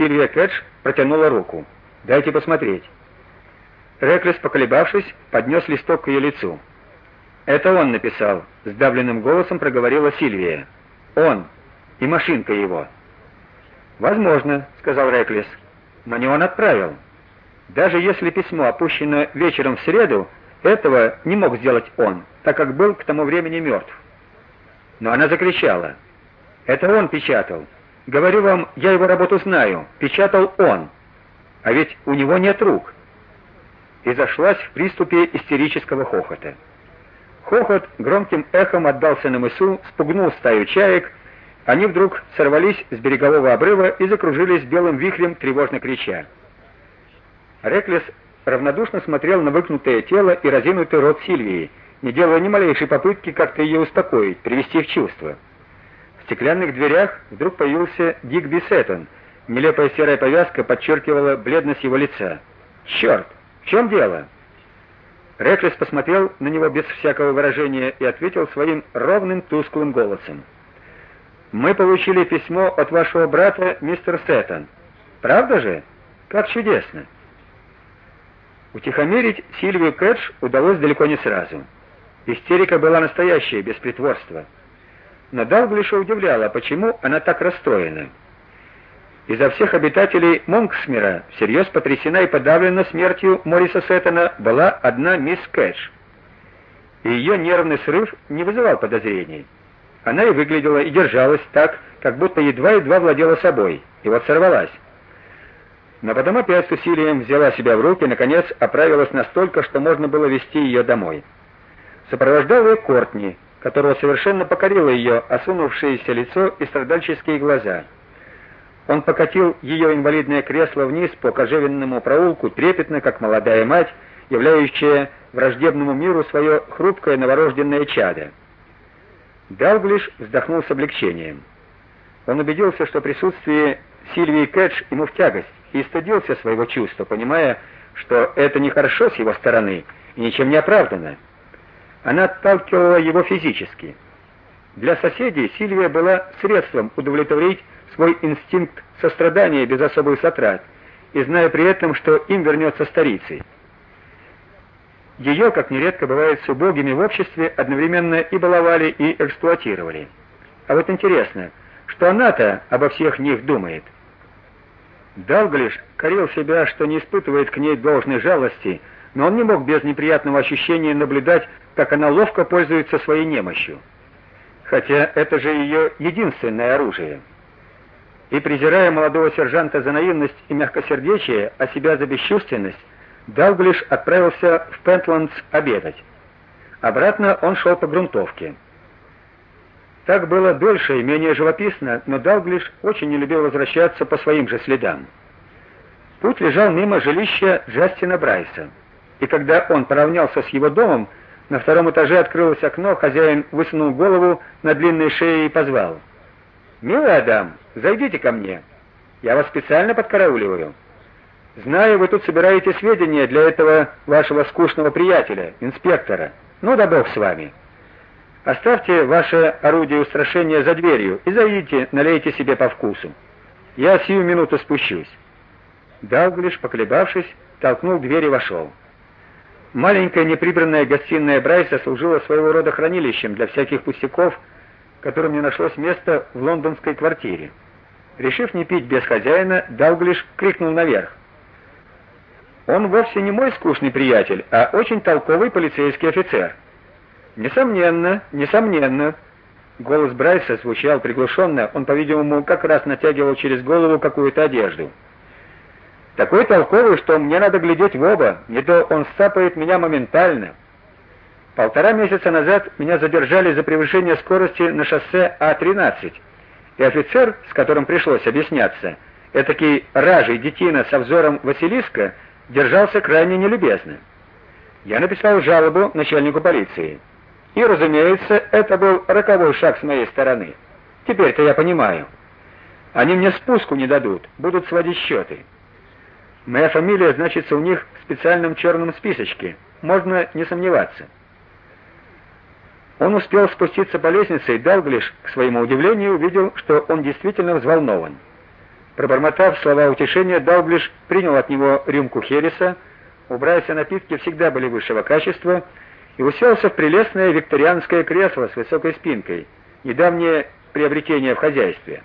Сильвия Кэтч протянула руку. "Дайте посмотреть". Реклес, поколебавшись, поднес листок к ее лицу. "Это он написал", сдавленным голосом проговорила Сильвия. "Он и машинка его". "Возможно", сказал Реклес. "Но не он отправил. Даже если письмо опущено вечером в среду, этого не мог сделать он, так как был к тому времени мертв. Но она закричала: "Это он печатал. Говорю вам, я его работу знаю. Печатал он. А ведь у него нет рук". И зашлась в приступе истерического хохота. Хохот громким эхом отдался на мысу, спугнул стаю чаек. Они вдруг сорвались с берегового обрыва и закружились белым вихрем, тревожно крича. Реклес равнодушно смотрел на выкнутое тело и разинутый рот Сильвии, не делая ни малейшей попытки как-то ее успокоить, привести в чувство. Стеклянных дверях вдруг появился Дигби Сеттон. Нелепая серая повязка подчеркивала бледность его лица. «Черт! В чем дело?» Реклес посмотрел на него без всякого выражения и ответил своим ровным тусклым голосом. Мы получили письмо от вашего брата, мистер Сеттон. Правда же? Как чудесно. Утихомирить Сильвию Кэтч удалось далеко не сразу. Истерика была настоящая, без притворства. Но Далглиша удивляло, почему она так расстроена. Изо всех обитателей Монксмира всерьез потрясена и подавлена смертью Мориса Сеттона была одна мисс Кэтч. И ее нервный срыв не вызывал подозрений. Она и выглядела и держалась так, как будто едва-едва владела собой, и вот сорвалась. Но потом опять с усилием взяла себя в руки и наконец оправилась настолько, что можно было вести ее домой. Сопровождал ее Кортни, которого совершенно покорило ее осунувшееся лицо и страдальческие глаза. Он покатил ее инвалидное кресло вниз по кожевенному проулку трепетно, как молодая мать, являющая враждебному миру свое хрупкое новорожденное чадо. Далглиш вздохнул с облегчением. Он убедился, что присутствие Сильвии Кэтч ему в тягость и стыдился своего чувства, понимая, что это нехорошо с его стороны и ничем не оправдано. Она отталкивала его физически. Для соседей Сильвия была средством удовлетворить свой инстинкт сострадания без особых затрат, и зная при этом, что им вернется старицей. Ее, как нередко бывает с убогими в обществе, одновременно и баловали, и эксплуатировали. А вот интересно, что она-то обо всех них думает – Далглиш корил себя, что не испытывает к ней должной жалости, но он не мог без неприятного ощущения наблюдать, как она ловко пользуется своей немощью. Хотя это же ее единственное оружие. И презирая молодого сержанта за наивность и мягкосердечие, а себя за бесчувственность, Далглиш отправился в Пентландс обедать. Обратно он шел по грунтовке. Так было дольше и менее живописно, но Далглиш очень не любил возвращаться по своим же следам. Путь лежал мимо жилища Джастина Брайса. И когда он поравнялся с его домом, на втором этаже открылось окно, хозяин высунул голову на длинной шее и позвал: "Милый Адам, зайдите ко мне. Я вас специально подкарауливаю. Знаю, вы тут собираете сведения для этого вашего скучного приятеля, инспектора. Ну да бог с вами". Оставьте ваше орудие устрашения за дверью и зайдите, налейте себе по вкусу. Я сию минуту спущусь. Далглиш, поколебавшись, толкнул дверь и вошел. Маленькая неприбранная гостиная Брайса служила своего рода хранилищем для всяких пустяков, которым не нашлось места в лондонской квартире. Решив не пить без хозяина, Далглиш крикнул наверх: "Он вовсе не мой скучный приятель, а очень толковый полицейский офицер". Несомненно, несомненно. Голос Брайса звучал приглушенно, он, по-видимому, как раз натягивал через голову какую-то одежду. Такой толковый, что мне надо глядеть в оба, не то он сцапает меня моментально. Полтора месяца назад меня задержали за превышение скорости на шоссе А13. И офицер, с которым пришлось объясняться, этакий ражий детина со взором Василиска, держался крайне нелюбезно. Я написал жалобу начальнику полиции. И, разумеется, это был роковой шаг с моей стороны. Теперь-то я понимаю. Они мне спуску не дадут, будут сводить счеты. Моя фамилия значится у них в специальном черном списочке. Можно не сомневаться. Он успел спуститься по лестнице, и Далглиш, к своему удивлению, увидел, что он действительно взволнован. Пробормотав слова утешения, Далглиш принял от него рюмку хереса, убрайся напитки всегда были высшего качества, и уселся в прелестное викторианское кресло с высокой спинкой, недавнее приобретение в хозяйстве.